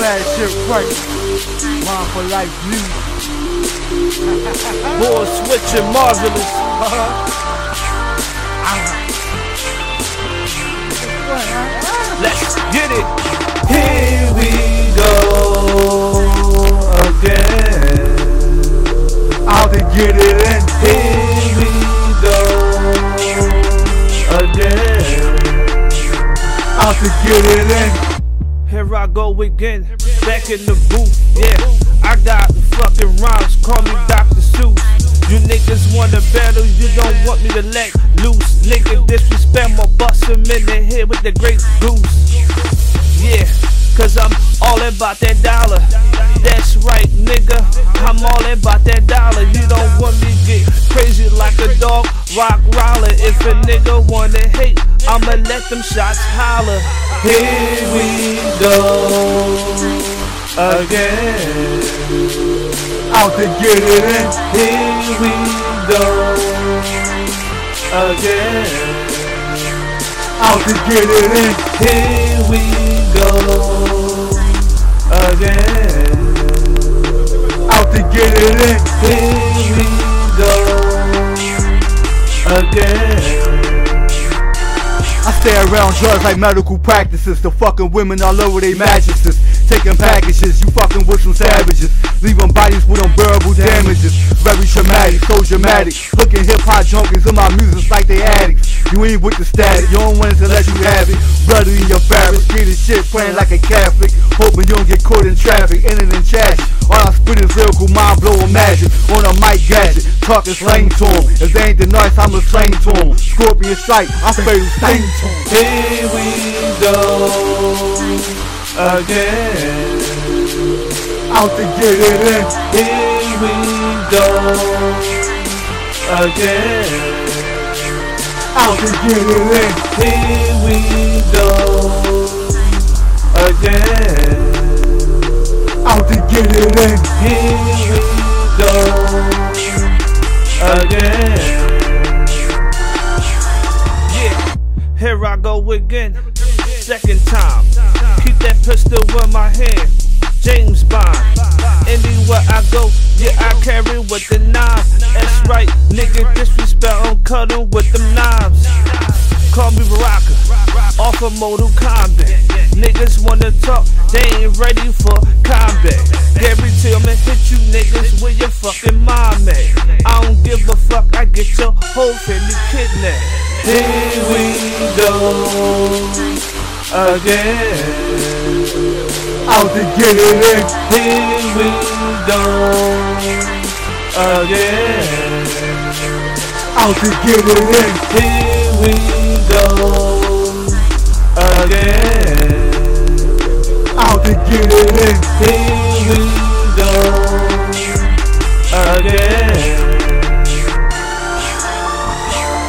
mad shit right. Mom for life music. Boy, switching marvelous. Uh-huh. Uh-huh. Let's get it. Here we go again. Out to get it in. Here we go again. Out to get it in. Here I go again, back in the booth, yeah. I got the fucking rhymes, call me Dr. Seuss. You niggas wanna battle, you don't want me to let loose. Nigga disrespect my bust him in the head with the Grey Goose. Yeah, cause I'm all about that dollar. That's right, nigga. I'm all about that dollar. You don't want me to get crazy like a dog, Rottweiler. If a nigga wanna hate, I'ma let them shots holler. Here we go again. Out to get it in. Here we go again. Out to get it in. Here we go again. Out to get it in. Here we again. I stay around drugs like medical practices. The fucking women all over they mattresses. Taking packages, you fucking with some savages. Leaving bodies with unbearable damages. Very traumatic, so dramatic. Hooking hip hop junkies in my music like they addicts. You ain't with the static, you don't want it to let you have it. Praying like a Catholic. Hoping you don't get caught in traffic, in and in traffic. All I spit is lyrical, mind blowing magic. On a mic gadget, talking slang to 'em. If they ain't the nice, I'ma slang to 'em. Scorpion strike, I fatal sting to 'em. Here we go again. Out to get it in. Here we go again. Out to get it in. Here we go get it in. Here we go again. Yeah, here I go again. Second time. Keep that pistol in my hand. James Bond. Anywhere I go, yeah, I carry with the knife. That's right, nigga, disrespect, I'm cutting with them knives. Call me Baraka, off of Mortal Kombat. Niggas wanna talk, they ain't ready for combat back. Hit you niggas with your fucking mom at. I don't give a fuck, I get your whole family kidnapped. Here we go again. Out to get it in. Here we go again. Out to get it in. Here we go again. Get it in.